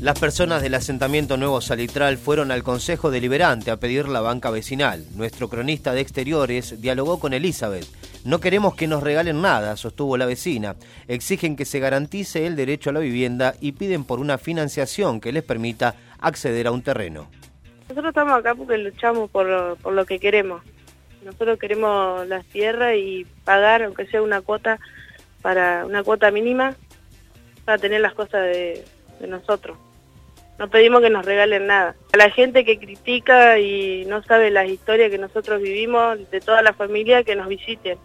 Las personas del asentamiento Nuevo Salitral fueron al Consejo Deliberante a pedir la banca vecinal. Nuestro cronista de exteriores dialogó con Elizabeth. No queremos que nos regalen nada, sostuvo la vecina. Exigen que se garantice el derecho a la vivienda y piden por una financiación que les permita acceder a un terreno. Nosotros estamos acá porque luchamos por lo, que queremos. Nosotros queremos las tierras y pagar, aunque sea una cuota, para una cuota mínima, para tener las cosas de nosotros no pedimos que nos regalen nada. A la gente que critica y no sabe las historias que nosotros vivimos, de toda la familia, que nos visiten,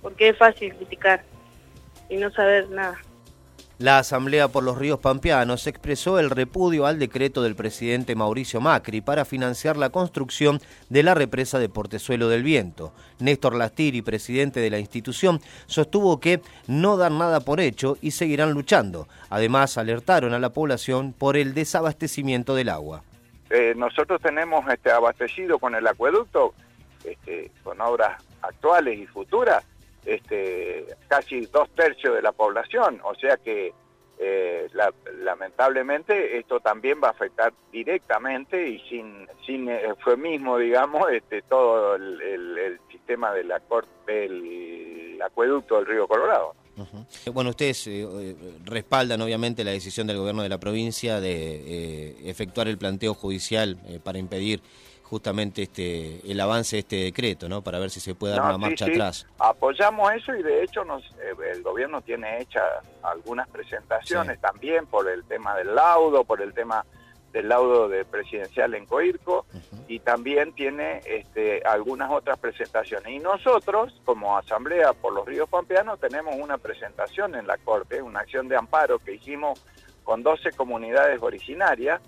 porque es fácil criticar y no saber nada. La Asamblea por los Ríos Pampeanos expresó el repudio al decreto del presidente Mauricio Macri para financiar la construcción de la represa de Portezuelo del Viento. Néstor Lastiri, presidente de la institución, sostuvo que no dan nada por hecho y seguirán luchando. Además, alertaron a la población por el desabastecimiento del agua. Eh, nosotros tenemos este, abastecido con el acueducto, este, con obras actuales y futuras, este, casi dos tercios de la población, o sea que eh, lamentablemente esto también va a afectar directamente y sin, sin eufemismo, digamos, este, todo el, sistema del acueducto del río Colorado. Bueno, ustedes eh, eh, respaldan obviamente la decisión del gobierno de la provincia de efectuar el planteo judicial para impedir justamente este el avance de este decreto, ¿no? Para ver si se puede dar una marcha atrás. Apoyamos eso y de hecho nos, eh, el gobierno tiene hechas algunas presentaciones también por el tema del laudo, por el tema del laudo de presidencial en Coirco y también tiene este, algunas otras presentaciones. Y nosotros, como Asamblea por los Ríos Pampeanos, tenemos una presentación en la Corte, una acción de amparo que hicimos con 12 comunidades originarias,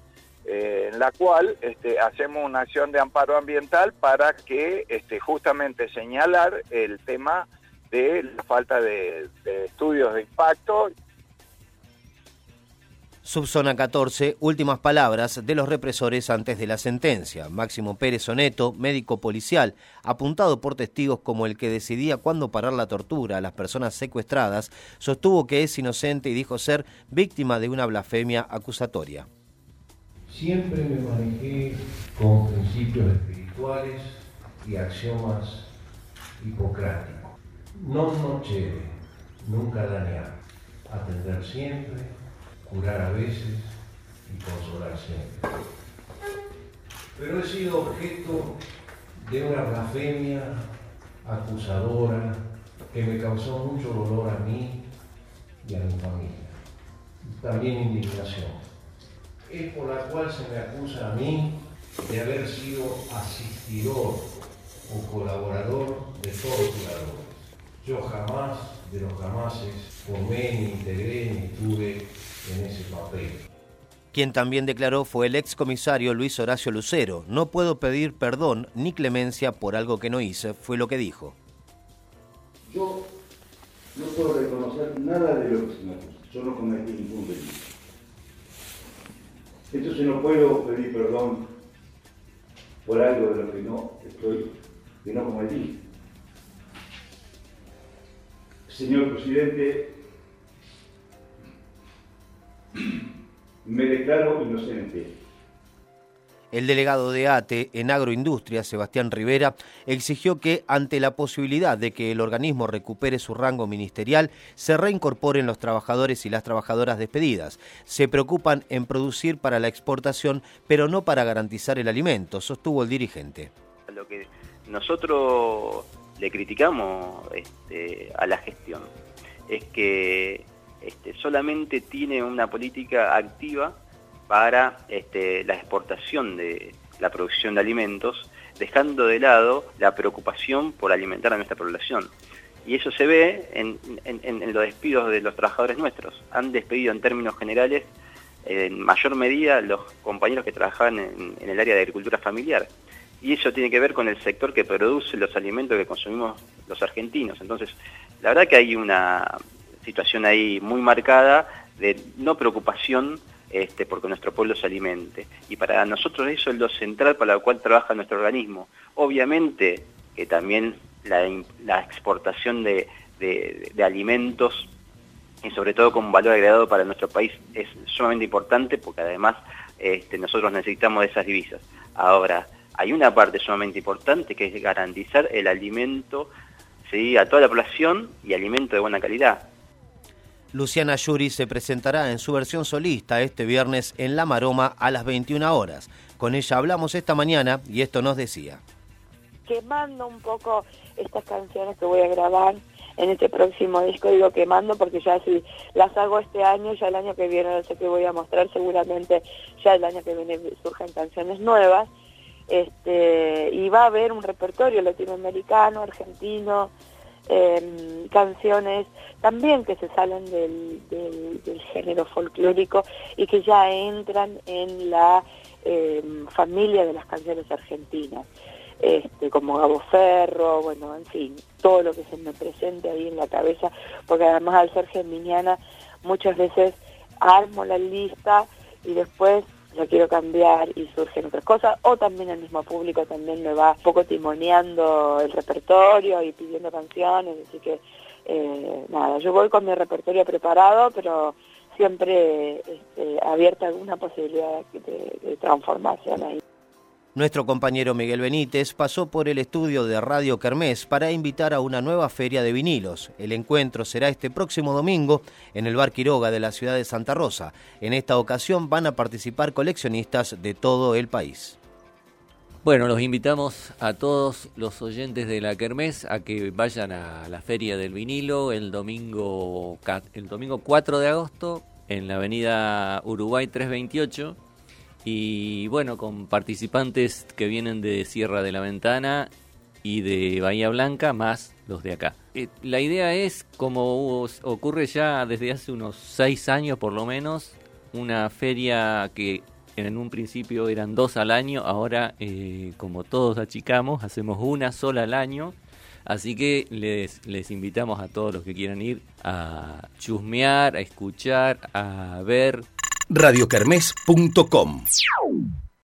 eh, en la cual este, hacemos una acción de amparo ambiental para que este, justamente señalar el tema de la falta de, estudios de impacto. Subzona 14, últimas palabras de los represores antes de la sentencia. Máximo Pérez Oneto, médico policial, apuntado por testigos como el que decidía cuándo parar la tortura a las personas secuestradas, sostuvo que es inocente y dijo ser víctima de una blasfemia acusatoria. Siempre me manejé con principios espirituales y axiomas hipocráticos. No nocere, nunca dañar, atender siempre, curar a veces y consolar siempre. Pero he sido objeto de una blasfemia acusadora que me causó mucho dolor a mí y a mi familia. También indignación es por la cual se me acusa a mí de haber sido asistidor o colaborador de torturadores. Yo jamás, de los jamases, formé, ni integré, ni estuve en ese papel. Quien también declaró fue el excomisario Luis Horacio Lucero. No puedo pedir perdón ni clemencia por algo que no hice, fue lo que dijo. Yo no puedo reconocer nada de lo que se me acusa. Yo no cometí ningún delito. Entonces no puedo pedir perdón por algo de lo que no estoy, que no cometí. Señor presidente, me declaro inocente. El delegado de ATE en Agroindustria, Sebastián Rivera, exigió que, ante la posibilidad de que el organismo recupere su rango ministerial, se reincorporen los trabajadores y las trabajadoras despedidas. Se preocupan en producir para la exportación, pero no para garantizar el alimento, sostuvo el dirigente. Lo que nosotros le criticamos este, a la gestión es que este, solamente tiene una política activa para este, la exportación de la producción de alimentos, dejando de lado la preocupación por alimentar a nuestra población. Y eso se ve en, los despidos de los trabajadores nuestros. Han despedido en términos generales, en mayor medida, los compañeros que trabajaban en, el área de agricultura familiar. Y eso tiene que ver con el sector que produce los alimentos que consumimos los argentinos. Entonces, la verdad que hay una situación ahí muy marcada de no preocupación este, porque nuestro pueblo se alimente. Y para nosotros eso es lo central para lo cual trabaja nuestro organismo. Obviamente que también la, exportación de, alimentos y sobre todo con valor agregado para nuestro país es sumamente importante porque además este, nosotros necesitamos de esas divisas. Ahora, hay una parte sumamente importante que es garantizar el alimento ¿sí? a toda la población y alimento de buena calidad. Luciana Yuri se presentará en su versión solista este viernes en La Maroma a las 21 horas. Con ella hablamos esta mañana y esto nos decía. Quemando un poco estas canciones que voy a grabar en este próximo disco, digo quemando porque ya si las hago este año, ya el año que viene no sé qué voy a mostrar, seguramente ya el año que viene surgen canciones nuevas. Este, y va a haber un repertorio latinoamericano, argentino, Em, canciones también que se salen del, del, género folclórico y que ya entran en la em, familia de las canciones argentinas, este, como Gabo Ferro, bueno, en fin, todo lo que se me presente ahí en la cabeza, porque además al ser geminiana muchas veces armo la lista y después yo quiero cambiar y surgen otras cosas, o también el mismo público también me va un poco timoneando el repertorio y pidiendo canciones, así que eh, nada, yo voy con mi repertorio preparado, pero siempre este, abierta alguna posibilidad de, de transformación ahí. Nuestro compañero Miguel Benítez pasó por el estudio de Radio Kermés para invitar a una nueva feria de vinilos. El encuentro será este próximo domingo en el Bar Quiroga de la ciudad de Santa Rosa. En esta ocasión van a participar coleccionistas de todo el país. Bueno, los invitamos a todos los oyentes de la Kermés a que vayan a la Feria del Vinilo el domingo, el domingo 4 de agosto en la avenida Uruguay 328 y bueno, con participantes que vienen de Sierra de la Ventana y de Bahía Blanca, más los de acá. Eh, la idea es, como ocurre ya desde hace unos seis años por lo menos, una feria que en un principio eran dos al año, ahora eh, como todos achicamos, hacemos una sola al año. Así que les, les invitamos a todos los que quieran ir a chusmear, a escuchar, a ver radiocarmes.com.